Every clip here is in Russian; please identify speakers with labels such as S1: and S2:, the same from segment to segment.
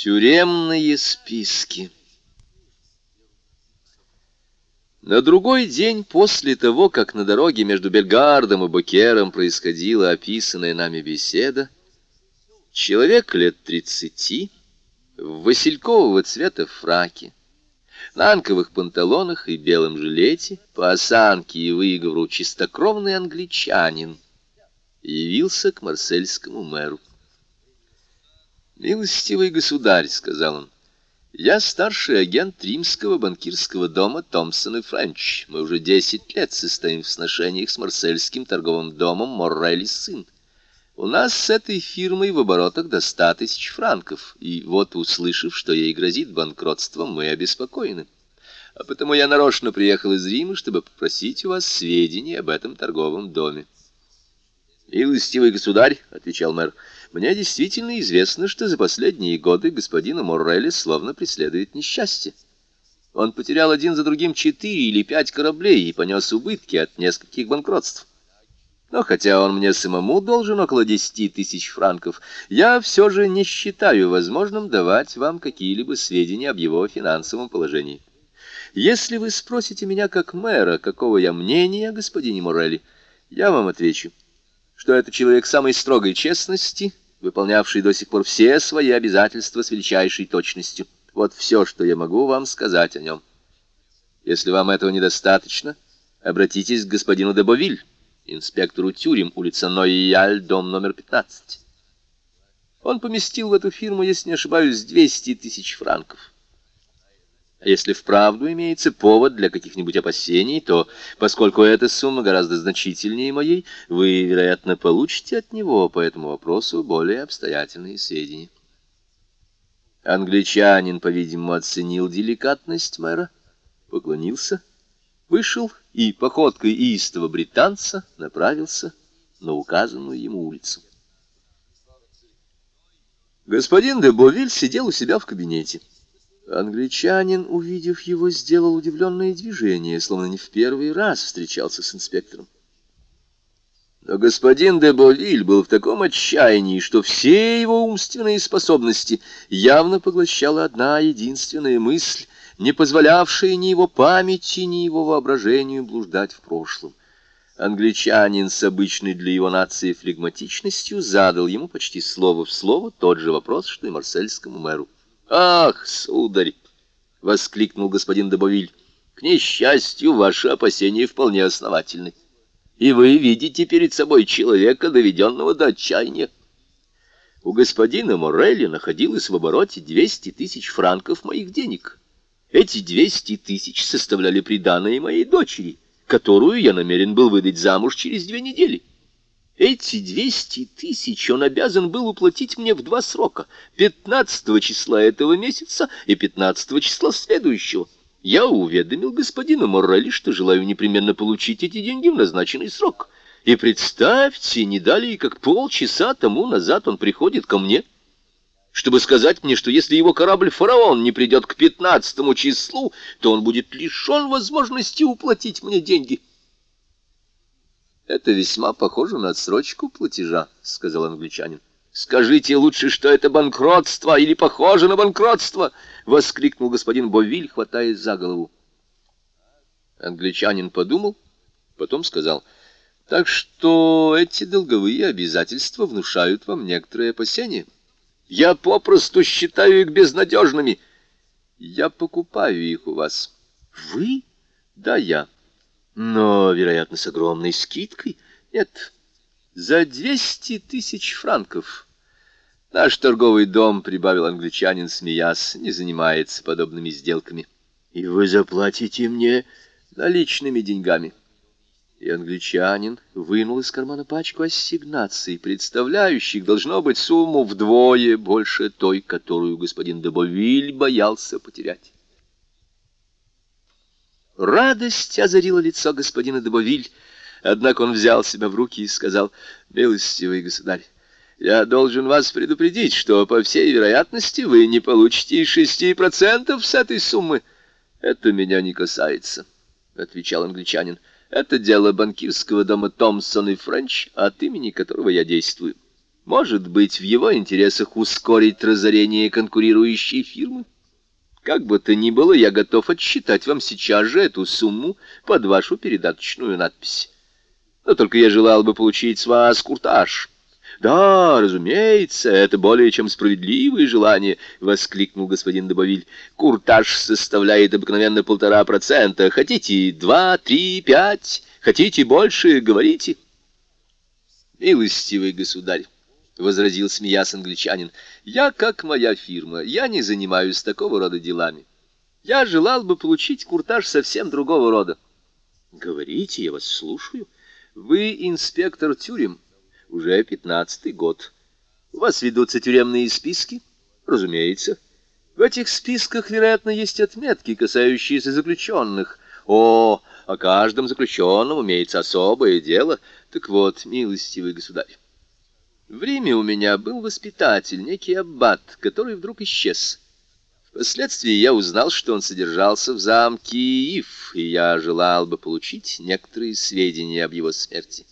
S1: Тюремные списки На другой день после того, как на дороге между Бельгардом и Бокером происходила описанная нами беседа, человек лет тридцати, в василькового цвета фраке, на анковых панталонах и белом жилете, по осанке и выговору чистокровный англичанин, явился к марсельскому мэру. «Милостивый государь», — сказал он, — «я старший агент римского банкирского дома Томпсон и Френч. Мы уже десять лет состоим в сношениях с марсельским торговым домом Моррелли сын. У нас с этой фирмой в оборотах до ста тысяч франков, и вот, услышав, что ей грозит банкротство, мы обеспокоены. А потому я нарочно приехал из Рима, чтобы попросить у вас сведений об этом торговом доме». «Милостивый государь», — отвечал мэр, — мне действительно известно, что за последние годы господина Моррелли словно преследует несчастье. Он потерял один за другим четыре или пять кораблей и понес убытки от нескольких банкротств. Но хотя он мне самому должен около десяти тысяч франков, я все же не считаю возможным давать вам какие-либо сведения об его финансовом положении. Если вы спросите меня как мэра, какого я мнения о господине Морелли, я вам отвечу — что это человек самой строгой честности, выполнявший до сих пор все свои обязательства с величайшей точностью. Вот все, что я могу вам сказать о нем. Если вам этого недостаточно, обратитесь к господину Дебовиль, инспектору тюрем, улица Нойяль, дом номер 15. Он поместил в эту фирму, если не ошибаюсь, 200 тысяч франков. А если вправду имеется повод для каких-нибудь опасений, то, поскольку эта сумма гораздо значительнее моей, вы, вероятно, получите от него по этому вопросу более обстоятельные сведения. Англичанин, по-видимому, оценил деликатность мэра, поклонился, вышел и походкой истого британца направился на указанную ему улицу. Господин де Бовиль сидел у себя в кабинете. Англичанин, увидев его, сделал удивленное движение, словно не в первый раз встречался с инспектором. Но господин де Бовиль был в таком отчаянии, что все его умственные способности явно поглощала одна единственная мысль, не позволявшая ни его памяти, ни его воображению блуждать в прошлом. Англичанин с обычной для его нации флегматичностью задал ему почти слово в слово тот же вопрос, что и марсельскому мэру. «Ах, сударь!» — воскликнул господин Добовиль. «К несчастью, ваши опасения вполне основательны, и вы видите перед собой человека, доведенного до отчаяния. У господина Морелли находилось в обороте двести тысяч франков моих денег. Эти двести тысяч составляли приданое моей дочери, которую я намерен был выдать замуж через две недели. Эти двести тысяч он обязан был уплатить мне в два срока, пятнадцатого числа этого месяца и пятнадцатого числа следующего. Я уведомил господина Моррелли, что желаю непременно получить эти деньги в назначенный срок. И представьте, не далее, как полчаса тому назад он приходит ко мне, чтобы сказать мне, что если его корабль «Фараон» не придет к пятнадцатому числу, то он будет лишен возможности уплатить мне деньги. «Это весьма похоже на отсрочку платежа», — сказал англичанин. «Скажите лучше, что это банкротство или похоже на банкротство!» — воскликнул господин Бовиль, хватаясь за голову. Англичанин подумал, потом сказал, «Так что эти долговые обязательства внушают вам некоторые опасения. Я попросту считаю их безнадежными. Я покупаю их у вас». «Вы?» «Да, я». Но, вероятно, с огромной скидкой. Нет, за двести тысяч франков. Наш торговый дом, прибавил англичанин, смеясь, не занимается подобными сделками. И вы заплатите мне наличными деньгами. И англичанин вынул из кармана пачку ассигнаций, представляющих, должно быть, сумму вдвое больше той, которую господин Добовиль боялся потерять. Радость озарила лицо господина Добовиль, однако он взял себя в руки и сказал, «Милостивый государь, я должен вас предупредить, что, по всей вероятности, вы не получите и шести процентов с этой суммы». «Это меня не касается», — отвечал англичанин. «Это дело банкирского дома Томпсон и Френч, от имени которого я действую. Может быть, в его интересах ускорить разорение конкурирующей фирмы? Как бы то ни было, я готов отсчитать вам сейчас же эту сумму под вашу передаточную надпись. Но только я желал бы получить с вас куртаж». «Да, разумеется, это более чем справедливое желание», — воскликнул господин Добавиль. «Куртаж составляет обыкновенно полтора процента. Хотите два, три, пять? Хотите больше? Говорите». «Милостивый государь», — возразил смеясь англичанин, — «я, как моя фирма, я не занимаюсь такого рода делами. Я желал бы получить куртаж совсем другого рода». «Говорите, я вас слушаю. Вы инспектор тюрем» уже пятнадцатый год. У вас ведутся тюремные списки? Разумеется. В этих списках, вероятно, есть отметки, касающиеся заключенных. О, о каждом заключенном имеется особое дело. Так вот, милостивый государь, в Риме у меня был воспитатель, некий аббат, который вдруг исчез. Впоследствии я узнал, что он содержался в замке Ив, и я желал бы получить некоторые сведения об его смерти.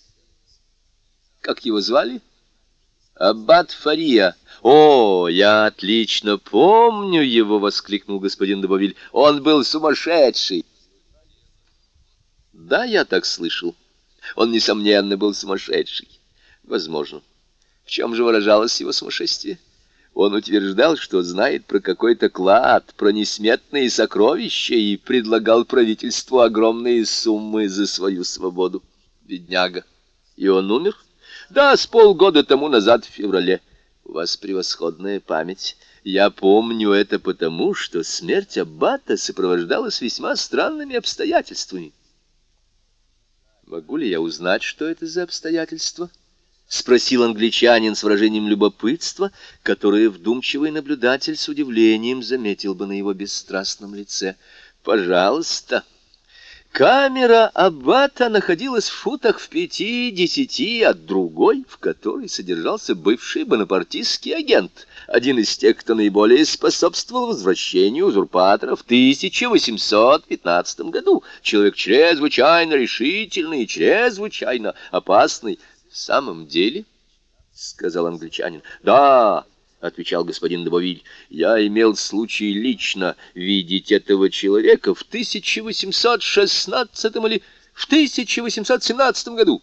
S1: Как его звали? Аббат Фария. О, я отлично помню его, воскликнул господин Добовиль. Он был сумасшедший. Да, я так слышал. Он, несомненно, был сумасшедший. Возможно. В чем же выражалось его сумасшествие? Он утверждал, что знает про какой-то клад, про несметные сокровища и предлагал правительству огромные суммы за свою свободу. Бедняга. И он умер? Да, с полгода тому назад, в феврале. У вас превосходная память. Я помню это потому, что смерть Аббата сопровождалась весьма странными обстоятельствами. Могу ли я узнать, что это за обстоятельства? Спросил англичанин с выражением любопытства, которое вдумчивый наблюдатель с удивлением заметил бы на его бесстрастном лице. «Пожалуйста». Камера аббата находилась в футах в пяти-десяти от другой, в которой содержался бывший бонапартистский агент, один из тех, кто наиболее способствовал возвращению узурпатора в 1815 году. Человек чрезвычайно решительный и чрезвычайно опасный. В самом деле, — сказал англичанин, — да, — отвечал господин Добовиль, — я имел случай лично видеть этого человека в 1816 или в 1817 году.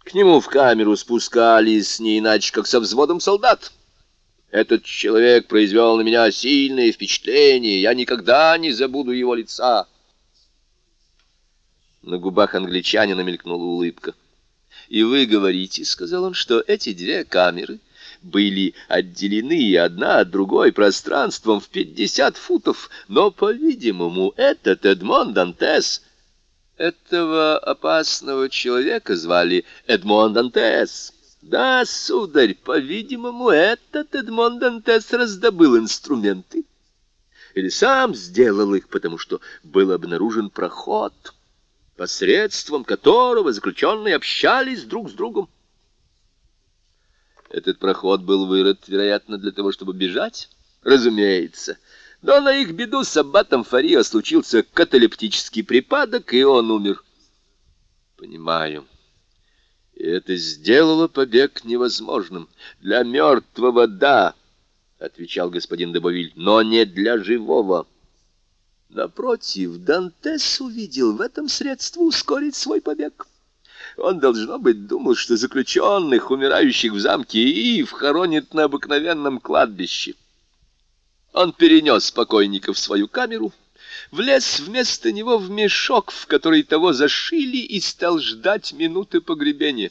S1: К нему в камеру спускались не иначе, как со взводом солдат. Этот человек произвел на меня сильное впечатление, я никогда не забуду его лица. На губах англичанина мелькнула улыбка. «И вы говорите, — сказал он, — что эти две камеры — были отделены одна от другой пространством в пятьдесят футов, но, по-видимому, этот Эдмон Дантес... Этого опасного человека звали Эдмон Дантес. Да, сударь, по-видимому, этот Эдмон Дантес раздобыл инструменты. Или сам сделал их, потому что был обнаружен проход, посредством которого заключенные общались друг с другом. Этот проход был вырыт, вероятно, для того, чтобы бежать? Разумеется. Но на их беду с аббатом Фарио случился каталептический припадок, и он умер. Понимаю. И это сделало побег невозможным. Для мертвого — да, — отвечал господин Добовиль, — но не для живого. Напротив, Дантес увидел в этом средство ускорить свой побег. Он, должно быть, думал, что заключенных, умирающих в замке Иив, хоронит на обыкновенном кладбище. Он перенес покойника в свою камеру, влез вместо него в мешок, в который того зашили, и стал ждать минуты погребения.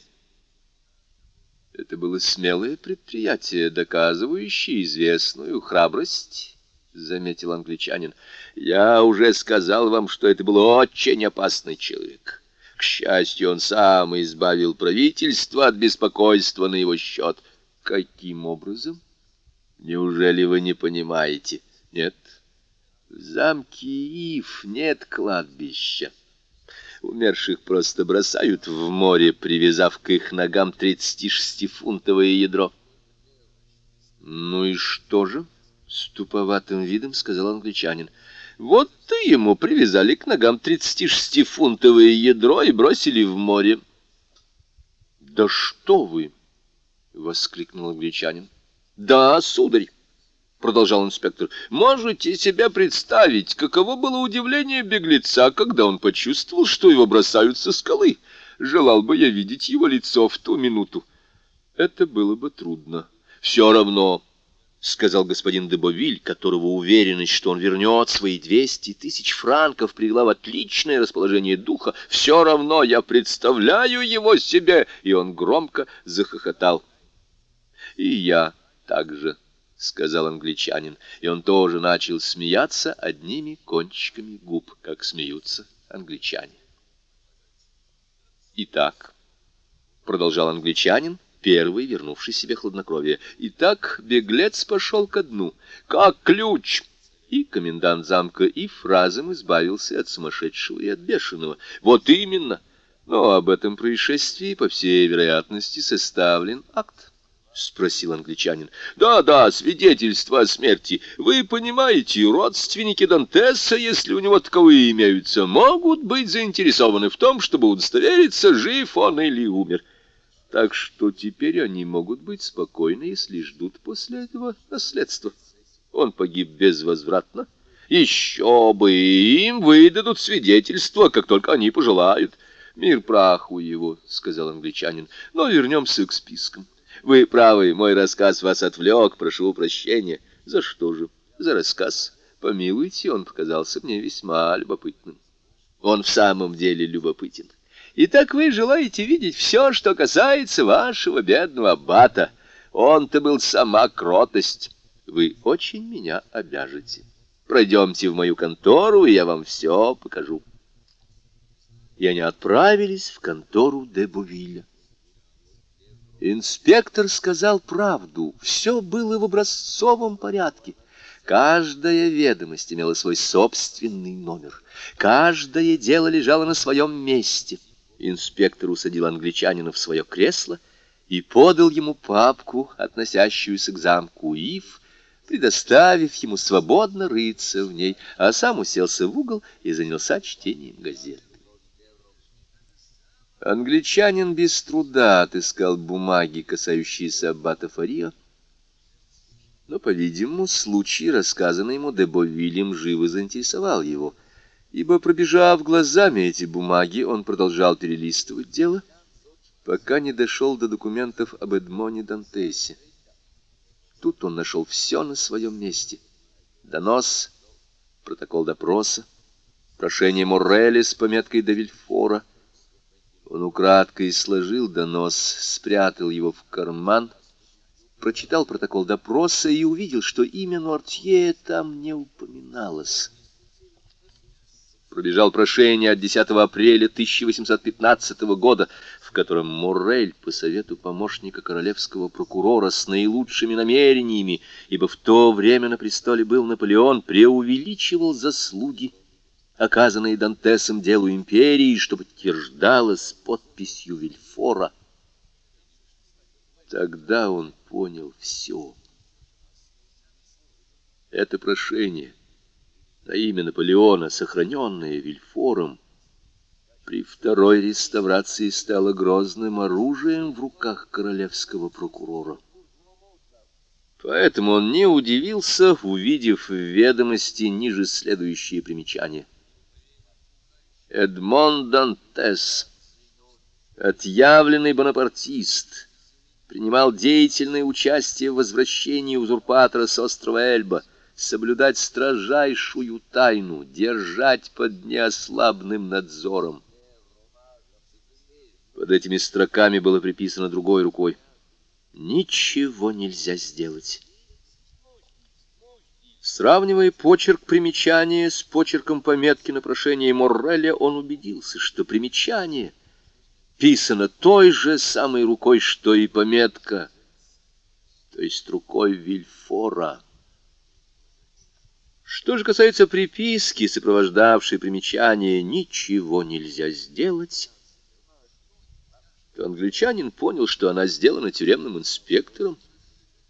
S1: Это было смелое предприятие, доказывающее известную храбрость, — заметил англичанин. Я уже сказал вам, что это был очень опасный человек. К счастью, он сам избавил правительство от беспокойства на его счет. Каким образом? Неужели вы не понимаете? Нет. В замке Ив нет кладбища. Умерших просто бросают в море, привязав к их ногам 36-фунтовое ядро. «Ну и что же?» — с туповатым видом сказал англичанин. Вот ты ему привязали к ногам 36-фунтовое ядро и бросили в море. Да что вы! воскликнул англичанин. Да, сударь. — продолжал инспектор, — можете себе представить, каково было удивление беглеца, когда он почувствовал, что его бросают со скалы. Желал бы я видеть его лицо в ту минуту. Это было бы трудно. Все равно, — сказал господин Дебовиль, которого уверенность, что он вернет свои двести тысяч франков, привела в отличное расположение духа, — все равно я представляю его себе, и он громко захохотал. И я также — сказал англичанин, и он тоже начал смеяться одними кончиками губ, как смеются англичане. «Итак», — продолжал англичанин, первый вернувший себе хладнокровие, «итак, беглец пошел ко дну, как ключ». И комендант замка и фразом избавился от сумасшедшего и от бешеного. Вот именно. Но об этом происшествии, по всей вероятности, составлен акт. — спросил англичанин. «Да, да, свидетельство о смерти. Вы понимаете, родственники Дантеса, если у него таковые имеются, могут быть заинтересованы в том, чтобы удостовериться, жив он или умер. Так что теперь они могут быть спокойны, если ждут после этого наследства. Он погиб безвозвратно. Еще бы, им выдадут свидетельство, как только они пожелают. Мир праху его, — сказал англичанин. Но вернемся к спискам. Вы правы, мой рассказ вас отвлек, прошу прощения. За что же? За рассказ. Помилуйте, он показался мне весьма любопытным. Он в самом деле любопытен. Итак, вы желаете видеть все, что касается вашего бедного аббата. Он-то был сама кротость. Вы очень меня обяжете. Пройдемте в мою контору, и я вам все покажу. И они отправились в контору де Бувиля. Инспектор сказал правду. Все было в образцовом порядке. Каждая ведомость имела свой собственный номер. Каждое дело лежало на своем месте. Инспектор усадил англичанина в свое кресло и подал ему папку, относящуюся к замку Ив, предоставив ему свободно рыться в ней, а сам уселся в угол и занялся чтением газет. Англичанин без труда отыскал бумаги, касающиеся аббата Фарио, но, по-видимому, случай, рассказанный ему Дебовилем, живо заинтересовал его, ибо, пробежав глазами эти бумаги, он продолжал перелистывать дело, пока не дошел до документов об Эдмоне Дантесе. Тут он нашел все на своем месте. Донос, протокол допроса, прошение Моррели с пометкой Давильфора — он украдкой сложил донос, спрятал его в карман, прочитал протокол допроса и увидел, что имя Нортье там не упоминалось. Пробежал прошение от 10 апреля 1815 года, в котором Моррель по совету помощника королевского прокурора с наилучшими намерениями, ибо в то время на престоле был Наполеон, преувеличивал заслуги оказанные Дантесом делу империи, чтобы подтверждалось подписью Вильфора. Тогда он понял все. Это прошение на имя Наполеона, сохраненное Вильфором, при второй реставрации стало грозным оружием в руках королевского прокурора. Поэтому он не удивился, увидев в ведомости ниже следующие примечания — Эдмон Дантес, отъявленный бонапартист, принимал деятельное участие в возвращении узурпатора с острова Эльба, соблюдать строжайшую тайну, держать под неослабным надзором. Под этими строками было приписано другой рукой. Ничего нельзя сделать. Сравнивая почерк примечания с почерком пометки на прошение Морреля, он убедился, что примечание писано той же самой рукой, что и пометка, то есть рукой Вильфора. Что же касается приписки, сопровождавшей примечание «ничего нельзя сделать», то англичанин понял, что она сделана тюремным инспектором,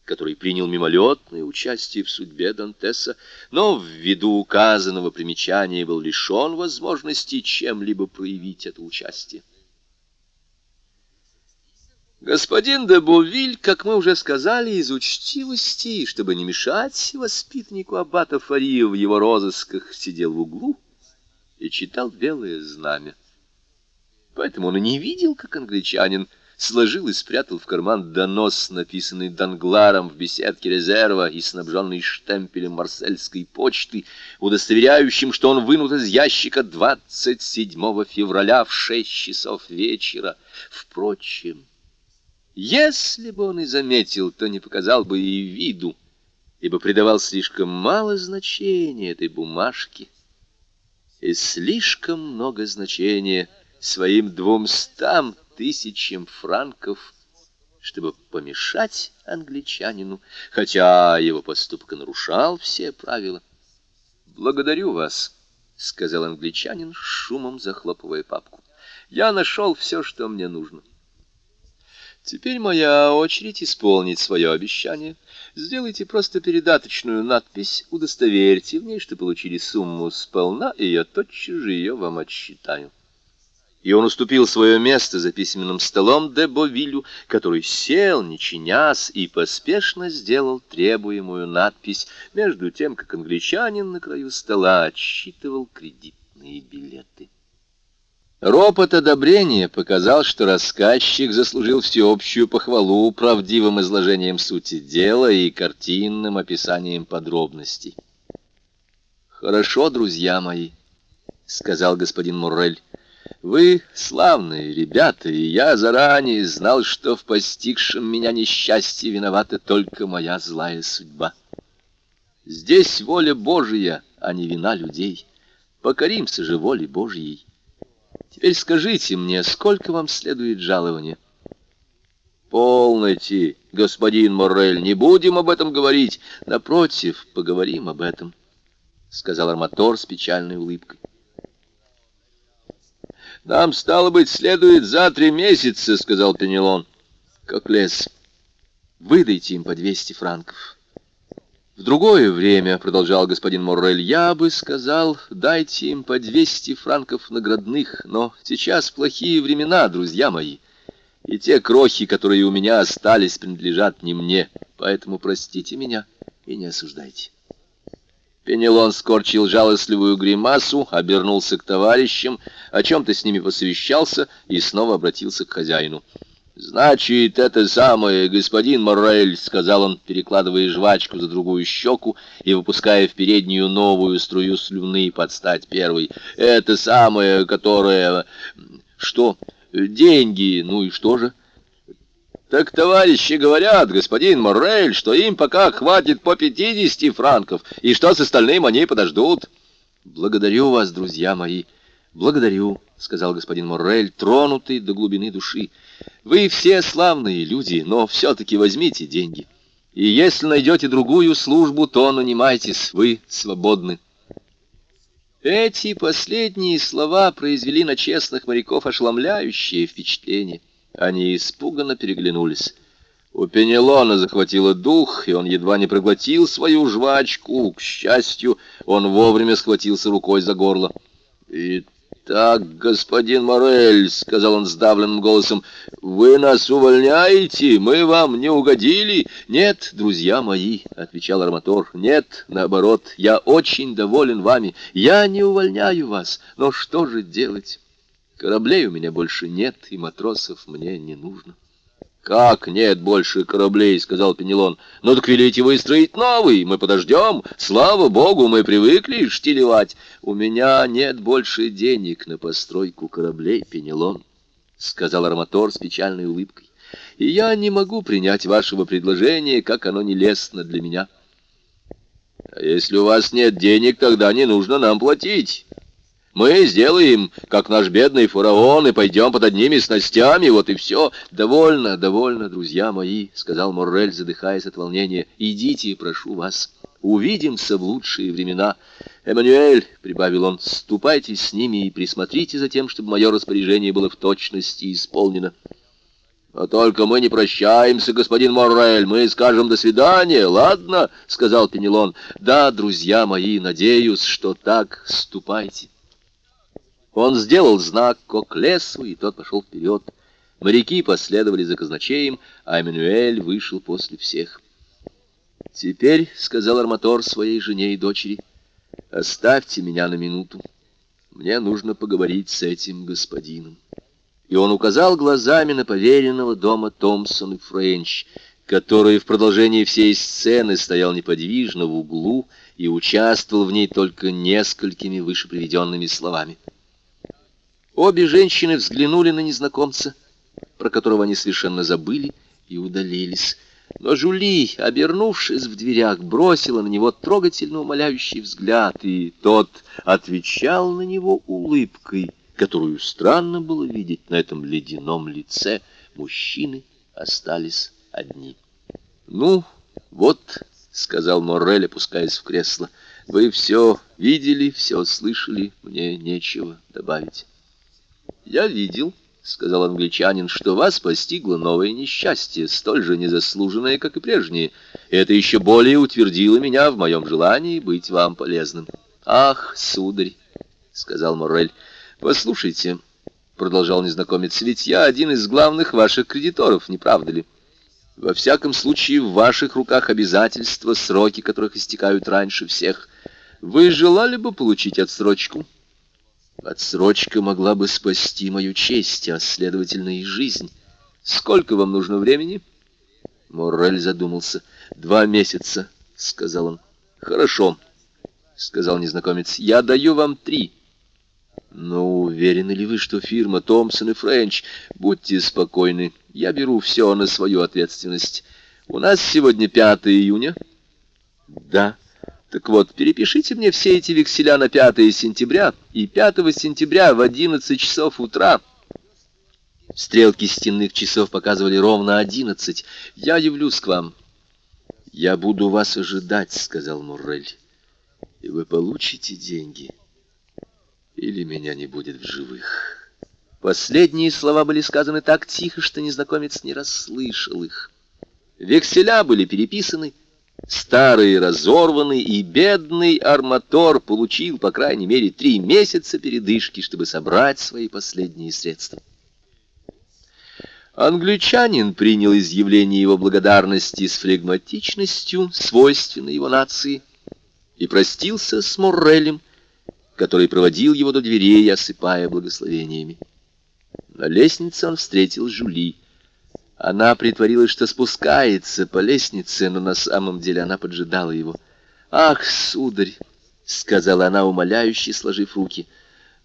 S1: который принял мимолетное участие в судьбе Дантеса, но ввиду указанного примечания был лишен возможности чем-либо проявить это участие. Господин де Бовиль, как мы уже сказали, из учтивости, чтобы не мешать воспитаннику аббата Фария в его розысках, сидел в углу и читал «Белое знамя». Поэтому он и не видел, как англичанин сложил и спрятал в карман донос, написанный Дангларом в беседке резерва и снабженный штемпелем марсельской почты, удостоверяющим, что он вынут из ящика 27 февраля в 6 часов вечера. Впрочем, если бы он и заметил, то не показал бы и виду, ибо придавал слишком мало значения этой бумажке и слишком много значения своим двумстам тысячам франков, чтобы помешать англичанину, хотя его поступок нарушал все правила. «Благодарю вас», — сказал англичанин, шумом захлопывая папку. «Я нашел все, что мне нужно». Теперь моя очередь исполнить свое обещание. Сделайте просто передаточную надпись, удостоверьте в ней, что получили сумму сполна, и я тотчас же ее вам отсчитаю и он уступил свое место за письменным столом де Бовилю, который сел, не чинясь, и поспешно сделал требуемую надпись, между тем, как англичанин на краю стола отсчитывал кредитные билеты. Ропот одобрения показал, что рассказчик заслужил всеобщую похвалу правдивым изложением сути дела и картинным описанием подробностей. «Хорошо, друзья мои», — сказал господин Муррель, — вы славные ребята, и я заранее знал, что в постигшем меня несчастье виновата только моя злая судьба. Здесь воля Божия, а не вина людей. Покоримся же воле Божьей. Теперь скажите мне, сколько вам следует жалования? Полноте, господин Моррель, не будем об этом говорить. Напротив, поговорим об этом, — сказал Арматор с печальной улыбкой. «Нам, стало быть, следует за три месяца», — сказал Пенелон. «Как лес. Выдайте им по двести франков». «В другое время, — продолжал господин Моррель, — я бы сказал, дайте им по двести франков наградных, но сейчас плохие времена, друзья мои, и те крохи, которые у меня остались, принадлежат не мне, поэтому простите меня и не осуждайте». Пенелон скорчил жалостливую гримасу, обернулся к товарищам, о чем-то с ними посовещался и снова обратился к хозяину. «Значит, это самое, господин Моррель», — сказал он, перекладывая жвачку за другую щеку и выпуская в переднюю новую струю слюны под стать первой. «Это самое, которое...» «Что? Деньги? Ну и что же?» Так товарищи говорят, господин Моррель, что им пока хватит по пятидесяти франков, и что с остальным они подождут. Благодарю вас, друзья мои, благодарю, сказал господин Моррель, тронутый до глубины души. Вы все славные люди, но все-таки возьмите деньги. И если найдете другую службу, то нанимайтесь, вы свободны. Эти последние слова произвели на честных моряков ошеломляющее впечатление. Они испуганно переглянулись. У Пенелона захватило дух, и он едва не проглотил свою жвачку. К счастью, он вовремя схватился рукой за горло. «Итак, господин Морель», — сказал он сдавленным голосом, — «вы нас увольняете? Мы вам не угодили?» «Нет, друзья мои», — отвечал Арматор, — «нет, наоборот, я очень доволен вами. Я не увольняю вас, но что же делать?» Кораблей у меня больше нет, и матросов мне не нужно. «Как нет больше кораблей?» — сказал Пенелон. «Ну так велите выстроить новый, мы подождем. Слава богу, мы привыкли штилевать. У меня нет больше денег на постройку кораблей, Пенелон», — сказал Арматор с печальной улыбкой. «И я не могу принять вашего предложения, как оно нелестно для меня». «А если у вас нет денег, тогда не нужно нам платить». Мы сделаем, как наш бедный фараон, и пойдем под одними снастями, вот и все. Довольно, довольно, друзья мои, — сказал Моррель, задыхаясь от волнения. Идите, прошу вас, увидимся в лучшие времена. Эммануэль, — прибавил он, — ступайте с ними и присмотрите за тем, чтобы мое распоряжение было в точности исполнено. «Но только мы не прощаемся, господин Моррель, мы скажем «до свидания», ладно?» — сказал Пенелон. «Да, друзья мои, надеюсь, что так. Ступайте». Он сделал знак Коклесу, и тот пошел вперед. Моряки последовали за казначеем, а Эммануэль вышел после всех. «Теперь», — сказал Арматор своей жене и дочери, — «оставьте меня на минуту. Мне нужно поговорить с этим господином». И он указал глазами на поверенного дома Томпсон и Френч, который в продолжении всей сцены стоял неподвижно в углу и участвовал в ней только несколькими выше словами. Обе женщины взглянули на незнакомца, про которого они совершенно забыли, и удалились. Но Жули, обернувшись в дверях, бросила на него трогательно умоляющий взгляд, и тот отвечал на него улыбкой, которую странно было видеть на этом ледяном лице. Мужчины остались одни. «Ну, вот», — сказал Моррель, опускаясь в кресло, — «вы все видели, все слышали, мне нечего добавить». «Я видел», — сказал англичанин, — что вас постигло новое несчастье, столь же незаслуженное, как и прежние. это еще более утвердило меня в моем желании быть вам полезным. — Ах, сударь, — сказал Моррель, — послушайте, — продолжал незнакомец, — ведь я один из главных ваших кредиторов, не правда ли? Во всяком случае, в ваших руках обязательства, сроки которых истекают раньше всех. Вы желали бы получить отсрочку? — Отсрочка могла бы спасти мою честь, а, следовательно, и жизнь. Сколько вам нужно времени? Моррель задумался. Два месяца, сказал он. Хорошо, сказал незнакомец. Я даю вам три. Но уверены ли вы, что фирма Томпсон и Френч? Будьте спокойны, я беру все на свою ответственность. У нас сегодня 5 июня. Да. Так вот, перепишите мне все эти векселя на 5 сентября и 5 сентября в 11 часов утра. Стрелки стенных часов показывали ровно 11. Я явлюсь к вам. Я буду вас ожидать, сказал Муррель. И вы получите деньги. Или меня не будет в живых. Последние слова были сказаны так тихо, что незнакомец не расслышал их. Векселя были переписаны, Старый, разорванный и бедный арматор получил, по крайней мере, три месяца передышки, чтобы собрать свои последние средства. Англичанин принял изъявление его благодарности с флегматичностью, свойственной его нации, и простился с Моррелем, который проводил его до дверей, осыпая благословениями. На лестнице он встретил Жюли. Она притворилась, что спускается по лестнице, но на самом деле она поджидала его. «Ах, сударь!» — сказала она, умоляюще сложив руки.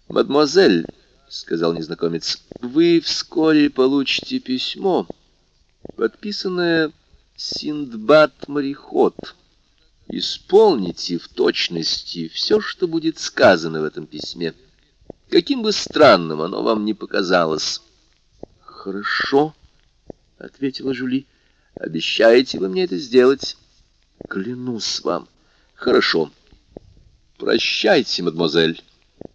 S1: «Мадемуазель!» — сказал незнакомец. «Вы вскоре получите письмо, подписанное «Синдбад-мореход». Исполните в точности все, что будет сказано в этом письме. Каким бы странным оно вам ни показалось». «Хорошо», — ответила Жюли. — Обещаете вы мне это сделать? — Клянусь вам. — Хорошо. Прощайте, мадемуазель.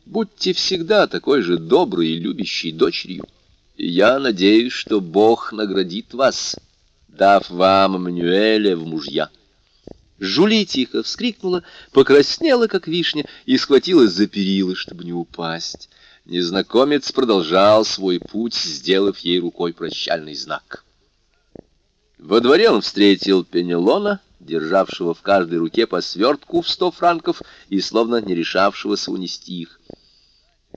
S1: Будьте всегда такой же доброй и любящей дочерью. Я надеюсь, что Бог наградит вас, дав вам Мануэля в мужья. Жули тихо вскрикнула, покраснела, как вишня, и схватилась за перила, чтобы не упасть. Незнакомец продолжал свой путь, сделав ей рукой прощальный знак. Во дворе он встретил Пенелона, державшего в каждой руке по свертку в сто франков и словно не решавшегося унести их.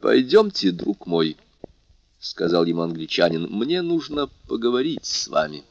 S1: «Пойдемте, друг мой», — сказал ему англичанин, — «мне нужно поговорить с вами».